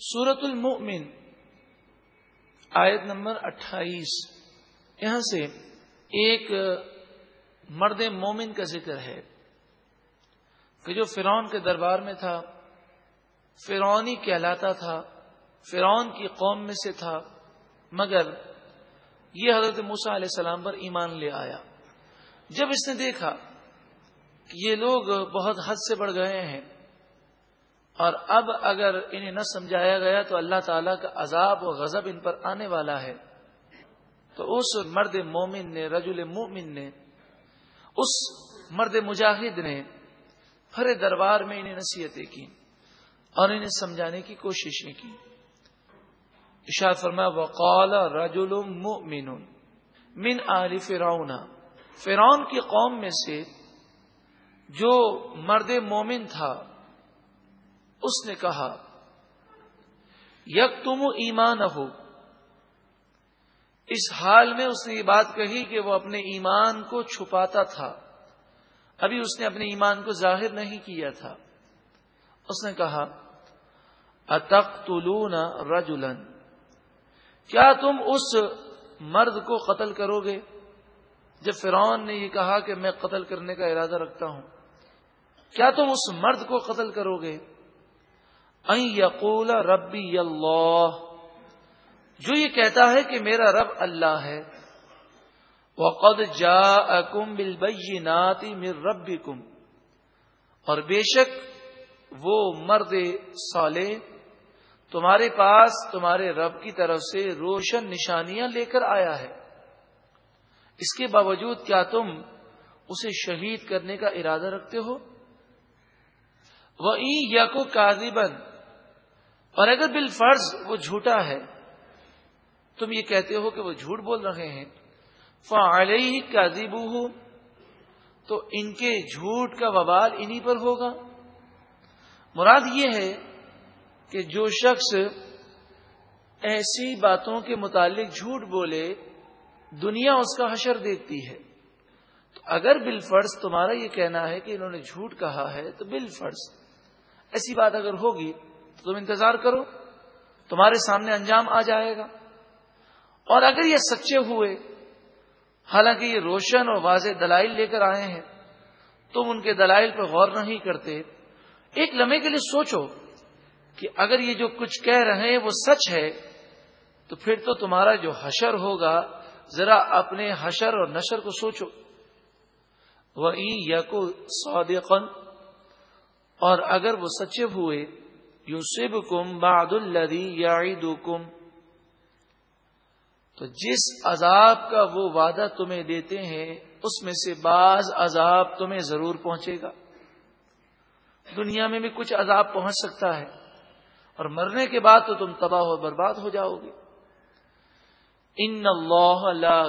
سورت المؤمن، آیت نمبر اٹھائیس، یہاں سے ایک مرد مومن کا ذکر ہے کہ جو فرعون کے دربار میں تھا فرعونی کہلاتا تھا، فرعون کی قوم میں سے تھا، مگر یہ حضرت موسا علیہ السلام پر ایمان لے آیا۔ جب اس نے دیکھا کہ یہ لوگ بہت حد سے بڑھ گئے ہیں اور اب اگر انہیں نہ سمجھایا گیا تو اللہ تعالیٰ کا عذاب و غضب ان پر آنے والا ہے۔ تو اس مرد مومن نے، رجل مومن نے، اس مرد مجاہد نے ہر دربار میں انہیں نصیحتیں کی اور انہیں سمجھانے کی کوششیں کی اشاد فرما وقال رجل مؤمن من آل فرعون۔ فرعون کی قوم میں سے جو مرد مومن تھا اس نے کہا یک تم ایمان ہو اس حال میں اس نے یہ بات کہی کہ وہ اپنے ایمان کو چھپاتا تھا۔ ابھی اس نے اپنے ایمان کو ظاہر نہیں کیا تھا۔ اس نے کہا اتک تلون رجولن کیا تم اس مرد کو قتل کرو گے؟ جب فرعون نے یہ کہا کہ میں قتل کرنے کا ارادہ رکھتا ہوں، کیا تم اس مرد کو قتل کرو گے؟ یقول ربی اللہ۔ جو یہ کہتا ہے کہ میرا رب اللہ ہے، وقد جا اکم بل ناتی اور بے شک وہ مرد صالح، تمہارے پاس تمہارے رب کی طرف سے روشن نشانیاں لے کر آیا ہے۔ اس کے باوجود کیا تم اسے شہید کرنے کا ارادہ رکھتے ہو؟ وہ یا کو اور اگر بال فرض وہ جھوٹا ہے، تم یہ کہتے ہو کہ وہ جھوٹ بول رہے ہیں فعلی ہی تو ان کے جھوٹ کا وبال انہی پر ہوگا۔ مراد یہ ہے کہ جو شخص ایسی باتوں کے متعلق جھوٹ بولے، دنیا اس کا حشر دیکھتی ہے۔ تو اگر بال فرض تمہارا یہ کہنا ہے کہ انہوں نے جھوٹ کہا ہے، تو بال فرض ایسی بات اگر ہوگی تم انتظار کرو، تمہارے سامنے انجام آ جائے گا۔ اور اگر یہ سچے ہوئے، حالانکہ یہ روشن اور واضح دلائل لے کر آئے ہیں، تم ان کے دلائل پر غور نہیں کرتے، ایک لمحے کے لیے سوچو کہ اگر یہ جو کچھ کہہ رہے ہیں وہ سچ ہے، تو پھر تو تمہارا جو حشر ہوگا، ذرا اپنے حشر اور نشر کو سوچو۔ وہ یقو سعودن اور اگر وہ سچے ہوئے یوسب کم باد الدی یا تو جس عذاب کا وہ وعدہ تمہیں دیتے ہیں، اس میں سے بعض عذاب تمہیں ضرور پہنچے گا۔ دنیا میں بھی کچھ عذاب پہنچ سکتا ہے، اور مرنے کے بعد تو تم تباہ و برباد ہو جاؤ گے۔ ان اللہ لا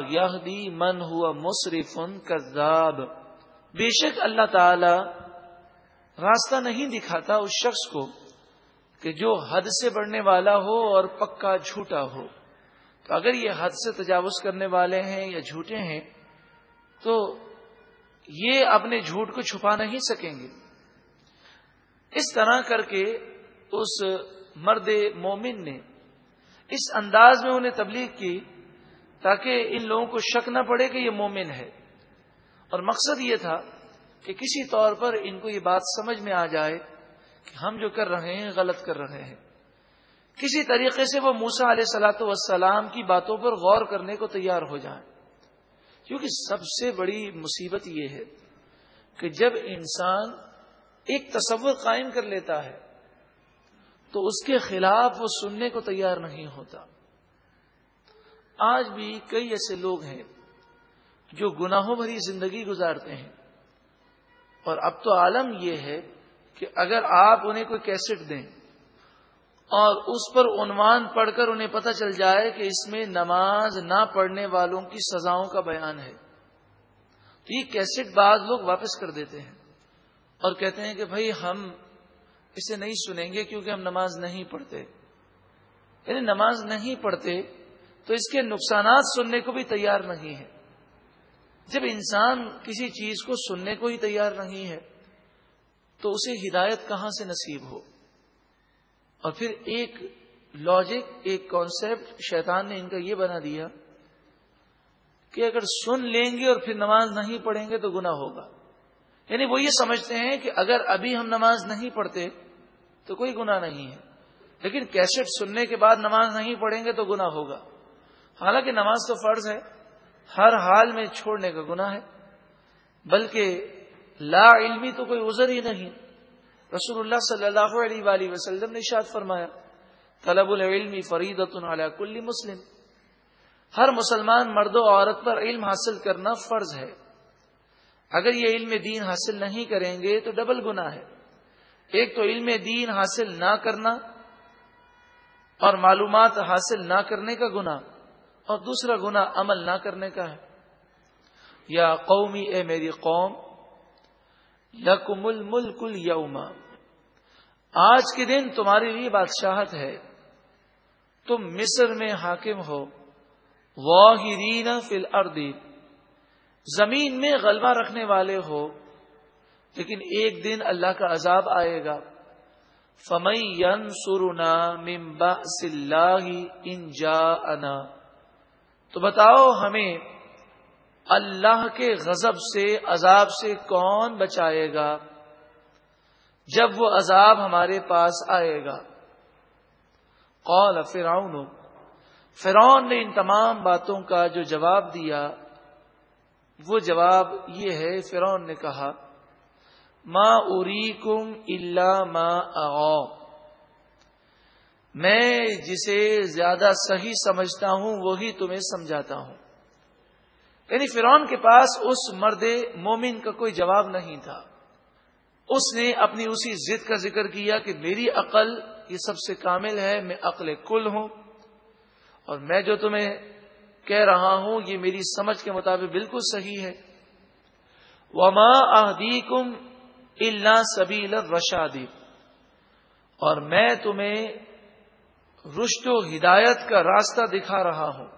من ہوا مصرف کذاب۔ بے شک اللہ تعالی راستہ نہیں دکھاتا اس شخص کو کہ جو حد سے بڑھنے والا ہو اور پکا جھوٹا ہو۔ تو اگر یہ حد سے تجاوز کرنے والے ہیں یا جھوٹے ہیں، تو یہ اپنے جھوٹ کو چھپا نہیں سکیں گے۔ اس طرح کر کے اس مرد مومن نے اس انداز میں انہیں تبلیغ کی تاکہ ان لوگوں کو شک نہ پڑے کہ یہ مومن ہے۔ اور مقصد یہ تھا کہ کسی طور پر ان کو یہ بات سمجھ میں آ جائے کہ ہم جو کر رہے ہیں، غلط کر رہے ہیں۔ کسی طریقے سے وہ موسا علیہ سلاۃ والسلام کی باتوں پر غور کرنے کو تیار ہو جائیں۔ کیونکہ سب سے بڑی مصیبت یہ ہے کہ جب انسان ایک تصور قائم کر لیتا ہے، تو اس کے خلاف وہ سننے کو تیار نہیں ہوتا۔ آج بھی کئی ایسے لوگ ہیں جو گناہوں بھری زندگی گزارتے ہیں۔ اور اب تو عالم یہ ہے کہ اگر آپ انہیں کوئی کیسٹ دیں اور اس پر عنوان پڑھ کر انہیں پتہ چل جائے کہ اس میں نماز نہ پڑھنے والوں کی سزاؤں کا بیان ہے، تو یہ کیسٹ بعض لوگ واپس کر دیتے ہیں اور کہتے ہیں کہ بھائی ہم اسے نہیں سنیں گے کیونکہ ہم نماز نہیں پڑھتے۔ یعنی نماز نہیں پڑھتے تو اس کے نقصانات سننے کو بھی تیار نہیں ہے جب انسان کسی چیز کو سننے کو ہی تیار نہیں ہے تو اسے ہدایت کہاں سے نصیب ہو؟ اور پھر ایک لاجک ایک کانسیپٹ شیطان نے ان کا یہ بنا دیا کہ اگر سن لیں گے اور پھر نماز نہیں پڑھیں گے تو گنا ہوگا۔ یعنی وہ یہ سمجھتے ہیں کہ اگر ابھی ہم نماز نہیں پڑھتے تو کوئی گنا نہیں ہے، لیکن کیسٹ سننے کے بعد نماز نہیں پڑھیں گے تو گنا ہوگا۔ حالانکہ نماز تو فرض ہے، ہر حال میں چھوڑنے کا گنا ہے، بلکہ لا علمی تو کوئی عذر ہی نہیں۔ رسول اللہ صلی اللہ علیہ وآلہ وسلم نے شاد فرمایا، طلب العلم فریدت علی کل مسلم۔ ہر مسلمان مرد و عورت پر علم حاصل کرنا فرض ہے۔ اگر یہ علم دین حاصل نہیں کریں گے تو ڈبل گنا ہے۔ ایک تو علم دین حاصل نہ کرنا اور معلومات حاصل نہ کرنے کا گنا اور دوسرا گنا عمل نہ کرنے کا ہے۔ یا قومی، اے میری قوم یقم الملک اليوم آج کے دن تمہارے لیے بادشاہت ہے۔ تم مصر میں حاکم ہو۔ واہرین فی الارض۔ زمین میں غلبہ رکھنے والے ہو۔ لیکن ایک دن اللہ کا عذاب آئے گا۔ فمئی سرنا ممبا اللہ ان جا تو بتاؤ ہمیں اللہ کے غضب سے، عذاب سے کون بچائے گا؟ جب وہ عذاب ہمارے پاس آئے گا۔ قول فرعون فرعون نے ان تمام باتوں کا جو جواب دیا، وہ جواب یہ ہے، فرعون نے کہا، ما اری کم اللہ ما میں جسے زیادہ صحیح سمجھتا ہوں، وہی تمہیں سمجھاتا ہوں۔ یعنی فرعون کے پاس اس مرد مومن کا کوئی جواب نہیں تھا۔ اس نے اپنی اسی ضد کا ذکر کیا کہ میری عقل یہ سب سے کامل ہے، میں عقل کل ہوں۔ اور میں جو تمہیں کہہ رہا ہوں، یہ میری سمجھ کے مطابق بالکل صحیح ہے۔ وما احدیکم اللہ سبیل رشادی اور میں تمہیں رشت و ہدایت کا راستہ دکھا رہا ہوں۔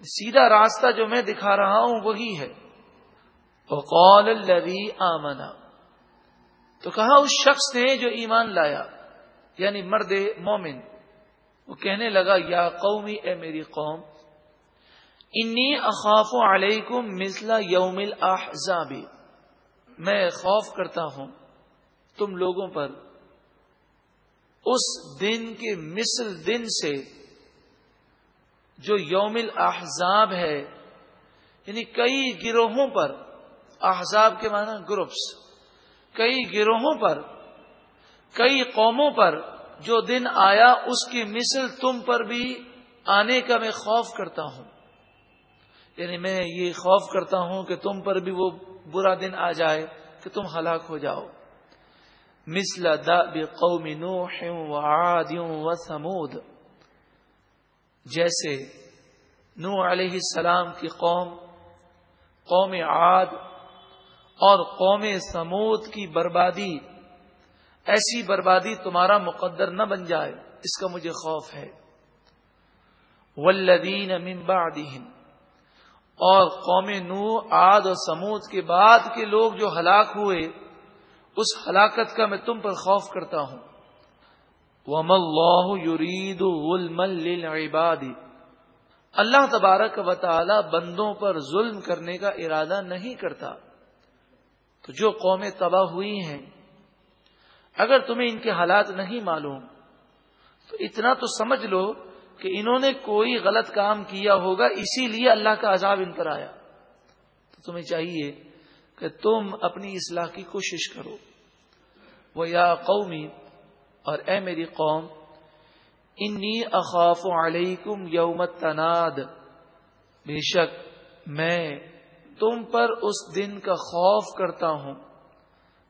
سیدھا راستہ جو میں دکھا رہا ہوں وہی ہے۔ قول الذي آمنا تو کہا اس شخص نے جو ایمان لایا یعنی مرد مومن، وہ کہنے لگا، یا قومی، اے میری قوم، انی اخاف علیکم مثل یوم الاحزاب۔ میں خوف کرتا ہوں تم لوگوں پر۔ اس دن کے مثل دن سے جو یوم الاحزاب ہے یعنی کئی گروہوں پر، احزاب کے معنی گروپس کئی گروہوں پر، کئی قوموں پر جو دن آیا، اس کی مثل تم پر بھی آنے کا میں خوف کرتا ہوں۔ یعنی میں یہ خوف کرتا ہوں کہ تم پر بھی وہ برا دن آ جائے، کہ تم ہلاک ہو جاؤ۔ مثل دا قومی نوح و عادیوں و سمود جیسے نو علیہ السلام کی قوم قوم عاد اور قوم سمود کی بربادی۔ ایسی بربادی تمہارا مقدر نہ بن جائے، اس کا مجھے خوف ہے۔ ولدین بعدہم۔ اور قوم نو آد اور سمود کے بعد کے لوگ جو ہلاک ہوئے، اس ہلاکت کا میں تم پر خوف کرتا ہوں۔ وم اللہ یرید للعباد اللہ تبارک و تعالی بندوں پر ظلم کرنے کا ارادہ نہیں کرتا۔ تو جو قومیں تباہ ہوئی ہیں، اگر تمہیں ان کے حالات نہیں معلوم، تو اتنا تو سمجھ لو کہ انہوں نے کوئی غلط کام کیا ہوگا، اسی لیے اللہ کا عذاب ان پر آیا۔ تو تمہیں چاہیے کہ تم اپنی اصلاح کی کوشش کرو۔ وہ یا قومی اور اے میری قوم، انی اخاف علیکم یوم تناد بے شک میں تم پر اس دن کا خوف کرتا ہوں،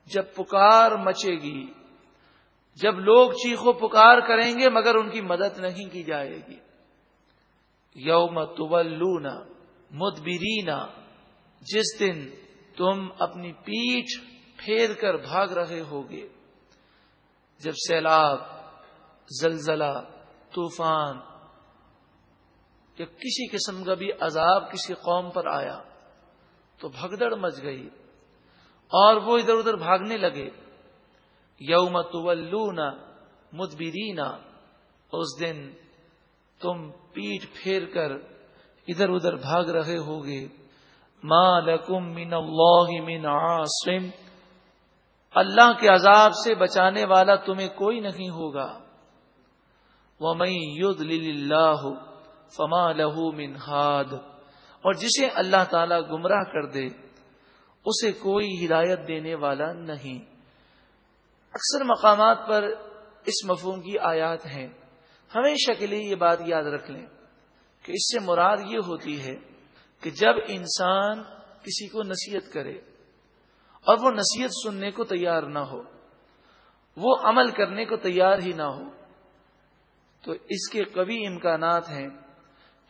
جب پکار مچے گی۔ جب لوگ چیخو پکار کریں گے، مگر ان کی مدد نہیں کی جائے گی۔ یوم تولونا مدبرینا جس دن تم اپنی پیٹھ پھیر کر بھاگ رہے ہوگے۔ جب سیلاب، زلزلہ، طوفان، یا کسی قسم کا بھی عذاب کسی قوم پر آیا، تو بھگدڑ مچ گئی اور وہ ادھر ادھر بھاگنے لگے۔ یوم تولون مدبرینا اس دن تم پیٹ پھیر کر ادھر ادھر بھاگ رہے ہوگے۔ ماں لکم من اللہ من عاصم۔ اللہ کے عذاب سے بچانے والا تمہیں کوئی نہیں ہوگا۔ وہ میں ید اللہ فما لہو من ہاد اور جسے اللہ تعالی گمراہ کر دے، اسے کوئی ہدایت دینے والا نہیں۔ اکثر مقامات پر اس مفہوم کی آیات ہیں۔ ہمیشہ کے لیے یہ بات یاد رکھ لیں کہ اس سے مراد یہ ہوتی ہے کہ جب انسان کسی کو نصیحت کرے اور وہ نصیحت سننے کو تیار نہ ہو، وہ عمل کرنے کو تیار ہی نہ ہو۔ تو اس کے کبھی امکانات ہیں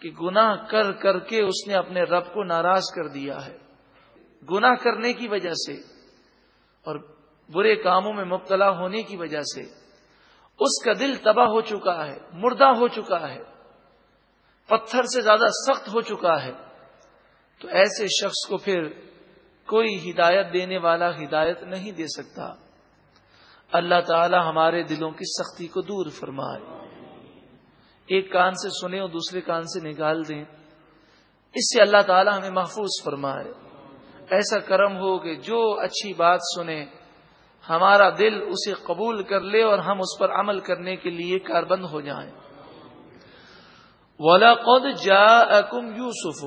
کہ گناہ کر کر کے اس نے اپنے رب کو ناراض کر دیا ہے۔ گناہ کرنے کی وجہ سے اور برے کاموں میں مبتلا ہونے کی وجہ سے اس کا دل تباہ ہو چکا ہے، مردہ ہو چکا ہے، پتھر سے زیادہ سخت ہو چکا ہے۔ تو ایسے شخص کو پھر کوئی ہدایت دینے والا ہدایت نہیں دے سکتا۔ اللہ تعالی ہمارے دلوں کی سختی کو دور فرمائے۔ ایک کان سے سنیں اور دوسرے کان سے نکال دیں۔ اس سے اللہ تعالی ہمیں محفوظ فرمائے۔ ایسا کرم ہو کہ جو اچھی بات سنیں، ہمارا دل اسے قبول کر لے اور ہم اس پر عمل کرنے کے لیے کاربند ہو جائیں۔ ولا قد جا اکم یوسف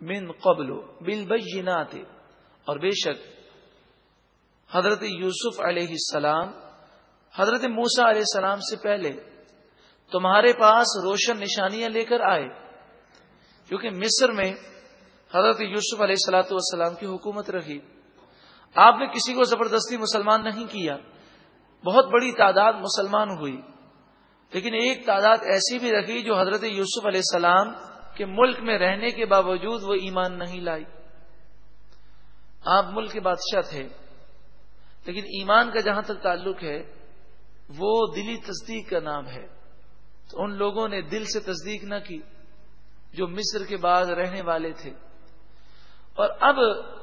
من قبل بل اور بے شک حضرت یوسف علیہ السلام، حضرت موسا علیہ السلام سے پہلے تمہارے پاس روشن نشانیاں لے کر آئے، کیونکہ مصر میں حضرت یوسف علیہ السلاۃ والسلام کی حکومت رہی۔ آپ نے کسی کو زبردستی مسلمان نہیں کیا، بہت بڑی تعداد مسلمان ہوئی۔ لیکن ایک تعداد ایسی بھی رکھی جو حضرت یوسف علیہ السلام کے ملک میں رہنے کے باوجود وہ ایمان نہیں لائی۔ آپ ملک کے بادشاہ تھے، لیکن ایمان کا جہاں تک تعلق ہے، وہ دلی تصدیق کا نام ہے۔ تو ان لوگوں نے دل سے تصدیق نہ کی، جو مصر کے بعد رہنے والے تھے۔ اور اب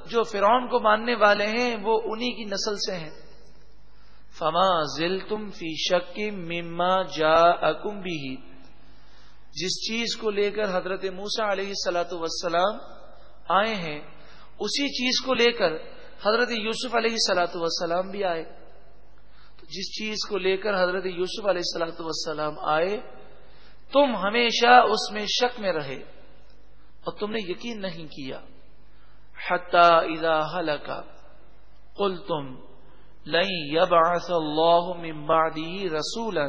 جو فرعون کو ماننے والے ہیں، وہ انہی کی نسل سے ہیں۔ فما ذل تم فی شک مما جا اکم بھی جس چیز کو لے کر حضرت موسا علیہ سلاۃ وسلام آئے ہیں اسی چیز کو لے کر حضرت یوسف علیہ سلاۃ وسلام بھی آئے۔ تو جس چیز کو لے کر حضرت یوسف علیہ سلاۃ وسلام آئے، تم ہمیشہ اس میں شک میں رہے اور تم نے یقین نہیں کیا۔ اذا قل تم رسولا۔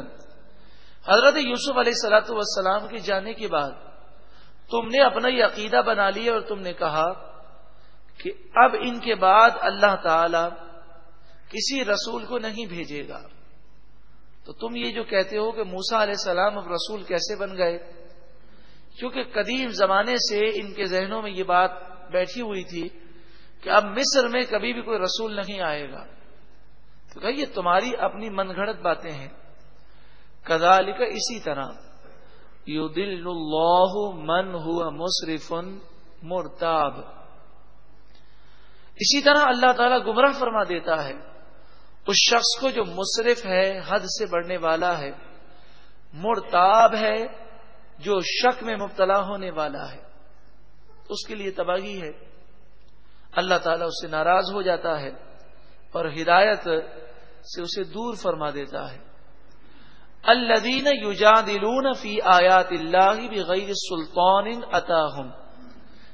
حضرت یوسف علیہ سلاۃ والسلام کے جانے کے بعد تم نے اپنا یہ عقیدہ بنا لیا اور تم نے کہا کہ اب ان کے بعد اللہ تعالی کسی رسول کو نہیں بھیجے گا۔ تو تم یہ جو کہتے ہو کہ موسا علیہ السلام اب رسول کیسے بن گئے؟ کیونکہ قدیم زمانے سے ان کے ذہنوں میں یہ بات بیٹھی ہوئی تھی کہ اب مصر میں کبھی بھی کوئی رسول نہیں آئے گا۔ تو کہ یہ تمہاری اپنی من گھڑت باتیں ہیں۔ کدال کا اسی طرح یو دل اللہ من ہوا مصرف مرتاب۔ اسی طرح اللہ تعالی گمراہ فرما دیتا ہے، اس شخص کو جو مصرف ہے، حد سے بڑھنے والا ہے، مرتاب ہے، جو شک میں مبتلا ہونے والا ہے۔ اس کے لیے تباہی ہے۔ اللہ تعالیٰ اس سے ناراض ہو جاتا ہے اور ہدایت سے اسے دور فرما دیتا ہے۔ الدین یوجا دلون فی آیات اللہ بغیر سلطان اطاہم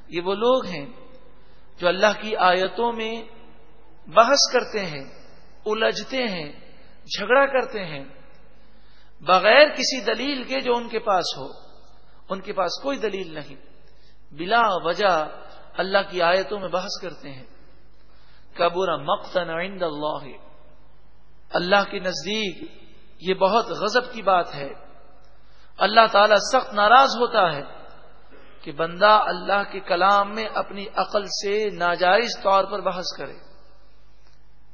یہ وہ لوگ ہیں جو اللہ کی آیتوں میں بحث کرتے ہیں، الجھتے ہیں، جھگڑا کرتے ہیں، بغیر کسی دلیل کے جو ان کے پاس ہو، ان کے پاس کوئی دلیل نہیں۔ بلا وجہ اللہ کی آیتوں میں بحث کرتے ہیں۔ کبور مقتن عند اللہ۔ اللہ کے نزدیک یہ بہت غضب کی بات ہے۔ اللہ تعالی سخت ناراض ہوتا ہے۔ کہ بندہ اللہ کے کلام میں اپنی عقل سے ناجائز طور پر بحث کرے۔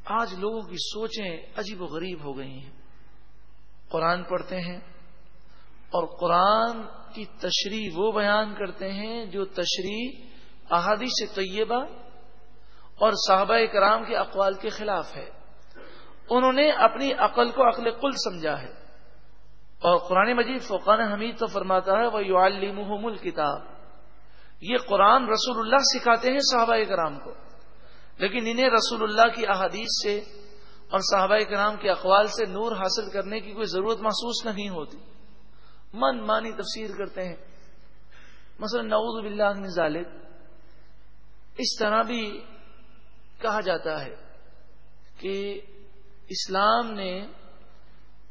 آج لوگوں کی سوچیں عجیب و غریب ہو گئی ہیں۔ قرآن پڑھتے ہیں اور قرآن کی تشریح وہ بیان کرتے ہیں جو تشریح احادیث طیبہ اور صحابہ کرام کے اقوال کے خلاف ہے۔ انہوں نے اپنی عقل کو عقل کل سمجھا ہے۔ اور قرآن مجید فقان حمید تو فرماتا ہے وہ یو الکتاب کتاب یہ قرآن رسول اللہ سکھاتے ہیں صحابہ کرام کو، لیکن انہیں رسول اللہ کی احادیث سے اور صحابہ کرام کے اقوال سے نور حاصل کرنے کی کوئی ضرورت محسوس نہیں ہوتی۔ من مانی تفسیر کرتے ہیں۔ مثلا نعوذ باللہ من ذالک۔ اس طرح بھی کہا جاتا ہے کہ اسلام نے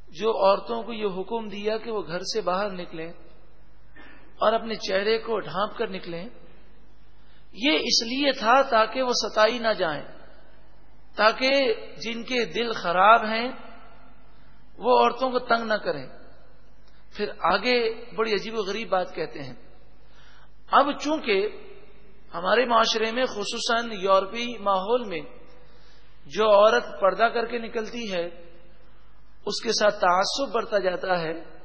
جو عورتوں کو یہ حکم دیا کہ وہ گھر سے باہر نکلیں اور اپنے چہرے کو ڈھانپ کر نکلیں۔ یہ اس لیے تھا تاکہ وہ ستائی نہ جائیں، تاکہ جن کے دل خراب ہیں وہ عورتوں کو تنگ نہ کریں۔ پھر آگے بڑی عجیب و غریب بات کہتے ہیں۔ اب چونکہ ہمارے معاشرے میں خصوصاً یورپی ماحول میں جو عورت پردہ کر کے نکلتی ہے، اس کے ساتھ تعصب بڑھتا جاتا ہے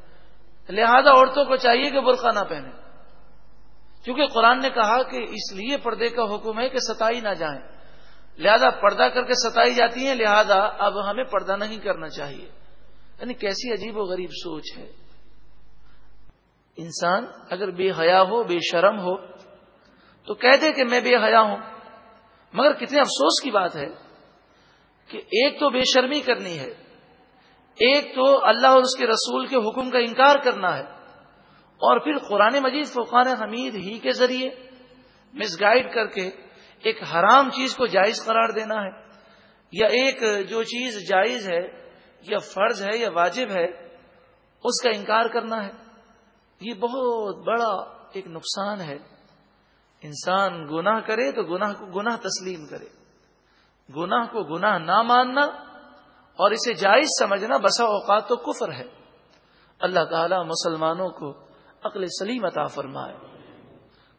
لہذا عورتوں کو چاہیے کہ برقع نہ پہنے۔ کیونکہ قرآن نے کہا کہ اس لیے پردے کا حکم ہے کہ ستائی نہ جائیں۔ لہذا پردہ کر کے ستائی جاتی ہیں، لہذا اب ہمیں پردہ نہیں کرنا چاہیے۔ یعنی کیسی عجیب و غریب سوچ ہے۔ انسان اگر بے حیا ہو، بے شرم ہو، تو کہہ دے کہ میں بے حیا ہوں۔ مگر کتنے افسوس کی بات ہے کہ ایک تو بے شرمی کرنی ہے۔ ایک تو اللہ اور اس کے رسول کے حکم کا انکار کرنا ہے اور پھر قرآن مجید فقان حمید ہی کے ذریعے مس گائڈ کر کے ایک حرام چیز کو جائز قرار دینا ہے یا ایک جو چیز جائز ہے یا فرض ہے یا واجب ہے، اس کا انکار کرنا ہے۔ یہ بہت بڑا ایک نقصان ہے۔ انسان گناہ کرے تو گناہ کو گناہ تسلیم کرے۔ گناہ کو گناہ نہ ماننا اور اسے جائز سمجھنا بسا اوقات تو کفر ہے۔ اللہ تعالی مسلمانوں کو عقل سلیم عطا فرمائے۔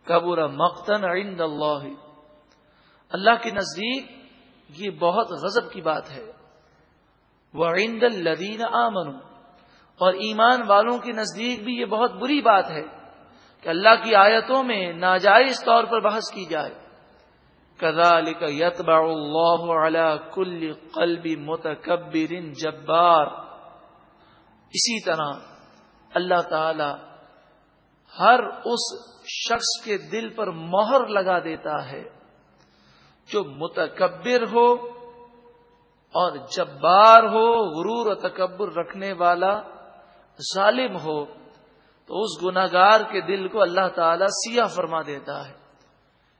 قبور مقتن عند اللہ۔ اللہ کے نزدیک یہ بہت غضب کی بات ہے۔ وہ عند الدین آمن اور ایمان والوں کے نزدیک بھی یہ بہت بری بات ہے کہ اللہ کی آیتوں میں ناجائز طور پر بحث کی جائے۔ كذلك يتبع الله على كل قلب متكبر جبار. اسی طرح اللہ تعالی ہر اس شخص کے دل پر مہر لگا دیتا ہے جو متکبر ہو اور جبار ہو، غرور و تکبر رکھنے والا ظالم ہو، تو اس گناگار کے دل کو اللہ تعالی سیاہ فرما دیتا ہے۔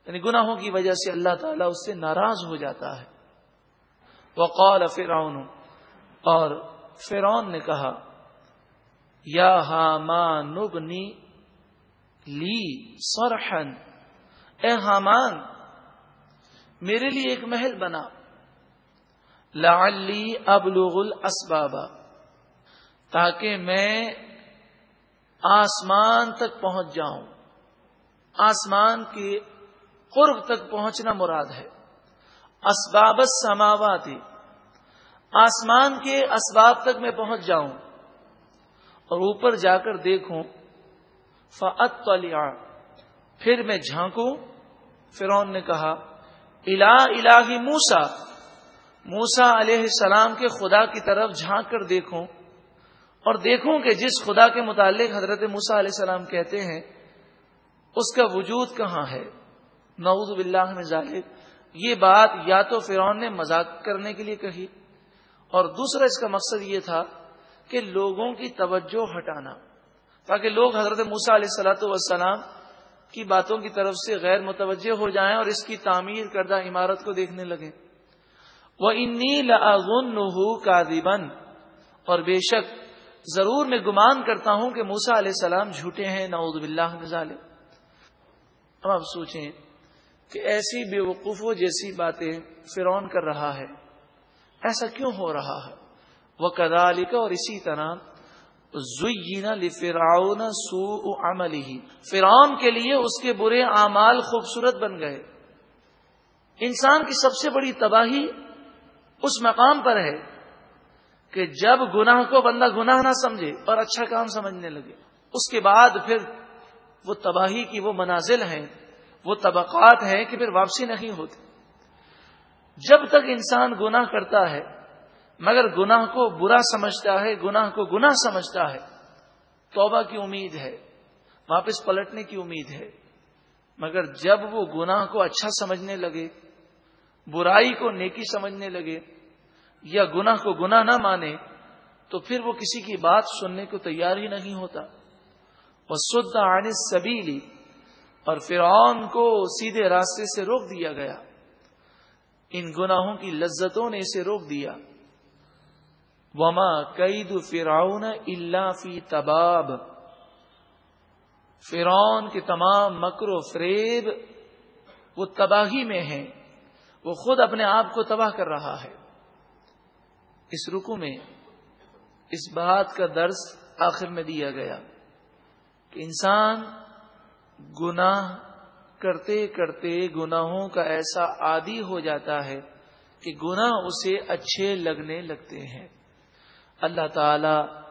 یعنی گناہوں کی وجہ سے اللہ تعالیٰ اس سے ناراض ہو جاتا ہے۔ وقال فرعون، اور فرعون نے کہا، یا حامان نبنی لی سرحن اے حامان، میرے لیے ایک محل بنا۔ لعلی ابلغ الاسباب، تاکہ میں آسمان تک پہنچ جاؤں۔ آسمان کے قرب تک پہنچنا مراد ہے۔ اسباب سماواتی آسمان کے اسباب تک میں پہنچ جاؤں اور اوپر جا کر دیکھوں۔ فعت پھر میں جھانکوں۔ فرون نے کہا الا الہی موسا موسا علیہ السلام کے خدا کی طرف جھانک کر دیکھوں۔ اور دیکھوں کہ جس خدا کے متعلق حضرت موسا علیہ السلام کہتے ہیں، اس کا وجود کہاں ہے؟ نعوذ باللہ میں ظاہر یہ بات یا تو فرعون نے مذاق کرنے کے لیے کہی، اور دوسرا اس کا مقصد یہ تھا کہ لوگوں کی توجہ ہٹانا، تاکہ لوگ حضرت موسا علیہ السلاۃ والسلام کی باتوں کی طرف سے غیر متوجہ ہو جائیں اور اس کی تعمیر کردہ عمارت کو دیکھنے لگے وہ انی لہو کا اور بے شک ضرور میں گمان کرتا ہوں کہ موسا علیہ السلام جھوٹے ہیں، نعوذ باللہ ظالم اب آپ سوچیں کہ ایسی بے وقوفوں جیسی باتیں فرون کر رہا ہے۔ ایسا کیوں ہو رہا ہے؟ وہ کدال اور اسی طرح فراؤن سو عمل ہی فرعون کے لیے اس کے برے اعمال خوبصورت بن گئے۔ انسان کی سب سے بڑی تباہی اس مقام پر ہے کہ جب گناہ کو بندہ گناہ نہ سمجھے اور اچھا کام سمجھنے لگے، اس کے بعد پھر وہ تباہی کی وہ منازل ہیں۔ وہ طبقات ہیں کہ پھر واپسی نہیں ہوتی۔ جب تک انسان گناہ کرتا ہے، مگر گناہ کو برا سمجھتا ہے، گناہ کو گناہ سمجھتا ہے، توبہ کی امید ہے، واپس پلٹنے کی امید ہے، مگر جب وہ گناہ کو اچھا سمجھنے لگے، برائی کو نیکی سمجھنے لگے یا گناہ کو گناہ نہ مانے، تو پھر وہ کسی کی بات سننے کو تیار ہی نہیں ہوتا۔ وہ سد آنے سبیلی اور فرعون کو سیدھے راستے سے روک دیا گیا۔ ان گناہوں کی لذتوں نے اسے روک دیا۔ وما قید فرعون اللہ فی تباب۔ فرعون کے تمام مکر و فریب وہ تباہی میں ہیں۔ وہ خود اپنے آپ کو تباہ کر رہا ہے۔ اس رکو میں اس بات کا درس آخر میں دیا گیا کہ انسان گناہ کرتے کرتے گناہوں کا ایسا عادی ہو جاتا ہے کہ گناہ اسے اچھے لگنے لگتے ہیں۔ اللہ تعالی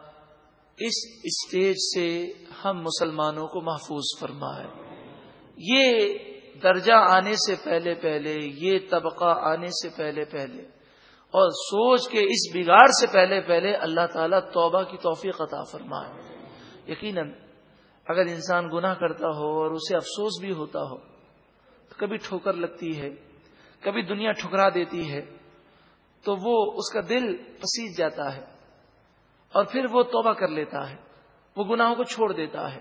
اس اسٹیج سے ہم مسلمانوں کو محفوظ فرما ہے یہ درجہ آنے سے پہلے پہلے، یہ طبقہ آنے سے پہلے پہلے اور سوچ کے اس بگاڑ سے پہلے پہلے اللہ تعالیٰ توبہ کی توفیق عطا فرمائے۔ یقیناً اگر انسان گناہ کرتا ہو اور اسے افسوس بھی ہوتا ہو، تو کبھی ٹھوکر لگتی ہے، کبھی دنیا ٹھکرا دیتی ہے، تو وہ اس کا دل پسیج جاتا ہے اور پھر وہ توبہ کر لیتا ہے، وہ گناہوں کو چھوڑ دیتا ہے۔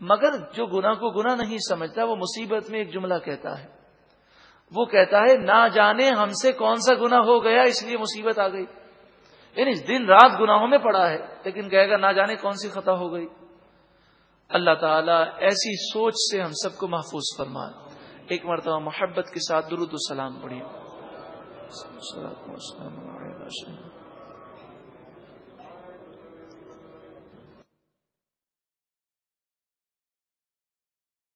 مگر جو گناہ کو گناہ نہیں سمجھتا، وہ مصیبت میں ایک جملہ کہتا ہے۔ وہ کہتا ہے، نہ جانے ہم سے کون سا گنا ہو گیا، اس لیے مصیبت آ گئی۔ یعنی دن رات گناہوں میں پڑا ہے، لیکن کہے گا، نہ جانے کون سی خطا ہو گئی۔ اللہ تعالیٰ ایسی سوچ سے ہم سب کو محفوظ فرمائے۔ ایک مرتبہ محبت کے ساتھ درود السلام پڑھی